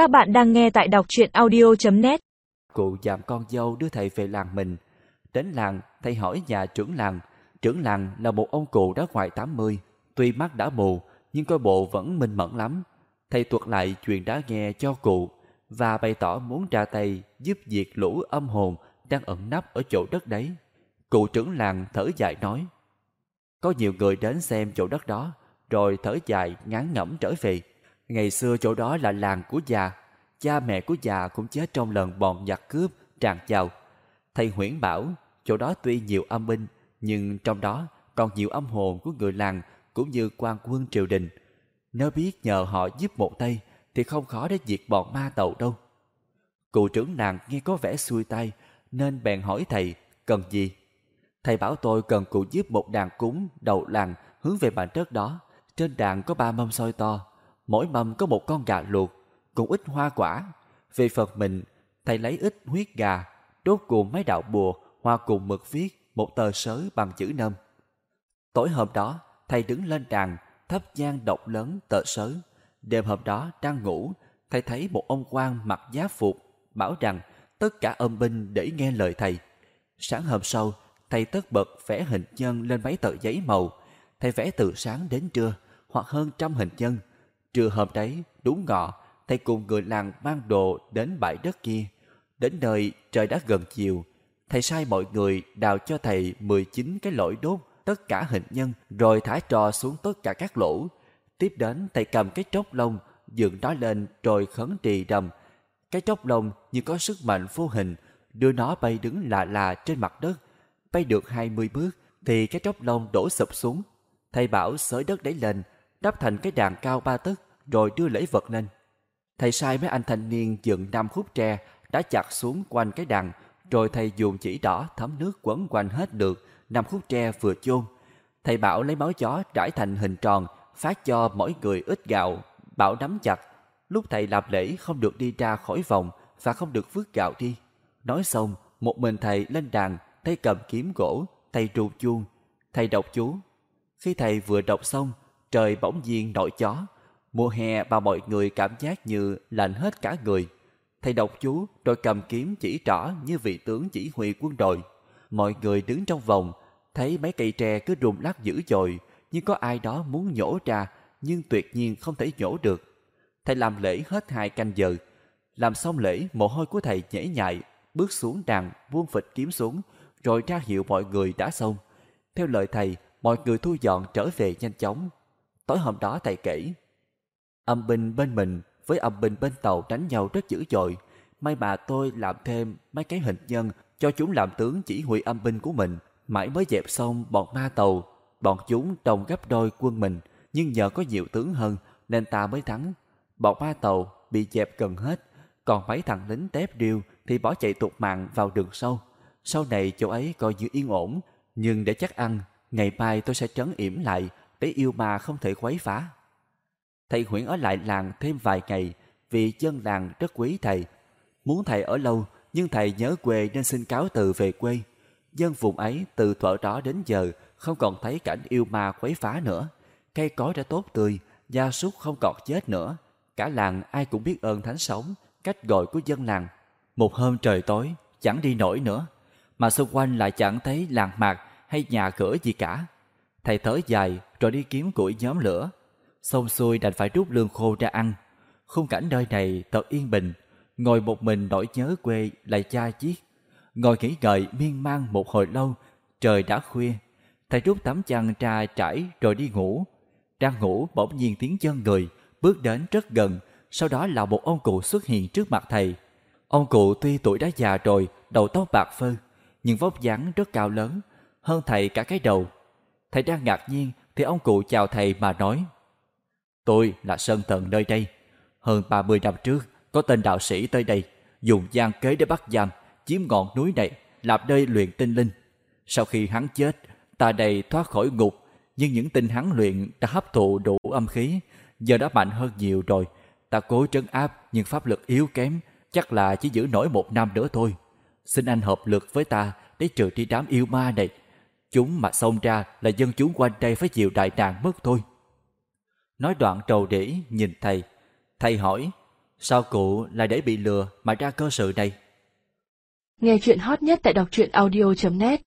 Các bạn đang nghe tại đọc truyện audio.net Cụ dạm con dâu đưa thầy về làng mình. Đến làng, thầy hỏi nhà trưởng làng. Trưởng làng là một ông cụ đã ngoài 80. Tuy mắt đã mù, nhưng coi bộ vẫn minh mẫn lắm. Thầy thuật lại chuyện đã nghe cho cụ và bày tỏ muốn ra tay giúp diệt lũ âm hồn đang ẩn nấp ở chỗ đất đấy. Cụ trưởng làng thở dài nói Có nhiều người đến xem chỗ đất đó rồi thở dài ngán ngẩm trở về. Ngày xưa chỗ đó là làng của già, cha mẹ của già cũng chết trong lần bọn giặc cướp tràn vào. Thầy Huyễn bảo, chỗ đó tuy nhiều âm binh, nhưng trong đó còn nhiều âm hồn của người làng cũng như quan quân triều đình. Nếu biết nhờ họ giúp một tay, thì không khó để diệt bọn ma tàu đâu. Cụ trưởng làng nghe có vẻ xuôi tay, nên bèn hỏi thầy cần gì. Thầy bảo tôi cần cụ giúp một đàn cúng đầu làng hướng về mảnh đất đó. Trên đàn có ba mâm soi to, mỗi mâm có một con gà luộc, cùng ít hoa quả. Về phần mình, thầy lấy ít huyết gà, đốt cùng mấy đạo bùa, hoa cùng mực viết một tờ sớ bằng chữ nôm. Tối hôm đó, thầy đứng lên đàn, thắp nhang đọc lớn tờ sớ. Đêm hôm đó đang ngủ, thầy thấy một ông quan mặc giá phục, bảo rằng tất cả âm binh để nghe lời thầy. Sáng hôm sau, thầy tất bật vẽ hình nhân lên mấy tờ giấy màu. Thầy vẽ từ sáng đến trưa, hoặc hơn trăm hình nhân. Trưa hôm đấy, đúng ngọ, thầy cùng người làng mang đồ đến bãi đất kia. Đến nơi trời đã gần chiều, thầy sai mọi người đào cho thầy 19 cái lỗi đốt tất cả hình nhân rồi thả trò xuống tất cả các lỗ. Tiếp đến thầy cầm cái tróc lông dựng nó lên rồi khấn trì đầm. Cái tróc lông như có sức mạnh vô hình đưa nó bay đứng lạ lạ trên mặt đất. Bay được 20 bước thì cái tróc lông đổ sụp xuống. Thầy bảo xới đất đấy lên đắp thành cái đàn cao ba tấc rồi đưa lễ vật lên. Thầy sai mấy anh thanh niên dựng năm khúc tre đã chặt xuống quanh cái đàn rồi thầy dùng chỉ đỏ thấm nước quấn quanh hết được năm khúc tre vừa chôn. Thầy bảo lấy máu chó trải thành hình tròn phát cho mỗi người ít gạo, bảo nắm chặt. Lúc thầy làm lễ không được đi ra khỏi vòng và không được vứt gạo đi. Nói xong, một mình thầy lên đàn, thầy cầm kiếm gỗ, thầy trụ chuông, thầy đọc chú. Khi thầy vừa đọc xong, trời bỗng nhiên nổi chó. Mùa hè mà mọi người cảm giác như lạnh hết cả người. Thầy đọc chú rồi cầm kiếm chỉ trỏ như vị tướng chỉ huy quân đội. Mọi người đứng trong vòng, thấy mấy cây tre cứ rung lắc dữ dội, nhưng có ai đó muốn nhổ ra, nhưng tuyệt nhiên không thể nhổ được. Thầy làm lễ hết hai canh giờ. Làm xong lễ, mồ hôi của thầy nhễ nhại, bước xuống đàn, buông phịch kiếm xuống, rồi ra hiệu mọi người đã xong. Theo lời thầy, mọi người thu dọn trở về nhanh chóng. Tối hôm đó thầy kể, âm binh bên mình với âm binh bên tàu đánh nhau rất dữ dội. May mà tôi làm thêm mấy cái hình nhân cho chúng làm tướng chỉ huy âm binh của mình. Mãi mới dẹp xong bọn ma tàu, bọn chúng đồng gấp đôi quân mình. Nhưng nhờ có nhiều tướng hơn nên ta mới thắng. Bọn ma tàu bị dẹp gần hết. Còn mấy thằng lính tép điêu thì bỏ chạy tụt mạng vào đường sâu. Sau này chỗ ấy coi như yên ổn. Nhưng để chắc ăn, ngày mai tôi sẽ trấn yểm lại để yêu ma không thể quấy phá. Thầy Huyễn ở lại làng thêm vài ngày vì dân làng rất quý thầy. Muốn thầy ở lâu nhưng thầy nhớ quê nên xin cáo từ về quê. Dân vùng ấy từ thuở đó đến giờ không còn thấy cảnh yêu ma quấy phá nữa. Cây cối đã tốt tươi, gia súc không còn chết nữa. Cả làng ai cũng biết ơn thánh sống, cách gọi của dân làng. Một hôm trời tối, chẳng đi nổi nữa, mà xung quanh lại chẳng thấy làng mạc hay nhà cửa gì cả. Thầy thở dài rồi đi kiếm củi nhóm lửa. Xong xuôi đành phải rút lương khô ra ăn. Khung cảnh nơi này thật yên bình. Ngồi một mình nỗi nhớ quê lại cha chiết. Ngồi nghỉ ngợi miên man một hồi lâu. Trời đã khuya. Thầy rút tấm chăn ra trải rồi đi ngủ. Đang ngủ bỗng nhiên tiếng chân người bước đến rất gần. Sau đó là một ông cụ xuất hiện trước mặt thầy. Ông cụ tuy tuổi đã già rồi, đầu tóc bạc phơ, nhưng vóc dáng rất cao lớn, hơn thầy cả cái đầu. Thầy đang ngạc nhiên thì ông cụ chào thầy mà nói Tôi là Sơn Thần nơi đây. Hơn 30 năm trước, có tên đạo sĩ tới đây, dùng gian kế để bắt giam, chiếm ngọn núi này, làm nơi luyện tinh linh. Sau khi hắn chết, ta đây thoát khỏi ngục, nhưng những tinh hắn luyện đã hấp thụ đủ âm khí, giờ đã mạnh hơn nhiều rồi. Ta cố trấn áp nhưng pháp lực yếu kém, chắc là chỉ giữ nổi một năm nữa thôi. Xin anh hợp lực với ta để trừ đi đám yêu ma này. Chúng mà xông ra là dân chúng quanh đây phải chịu đại nạn mất thôi. Nói đoạn trầu để nhìn thầy. Thầy hỏi, Sao cụ lại để bị lừa mà ra cơ sự này? Nghe chuyện hot nhất tại đọc truyện audio.net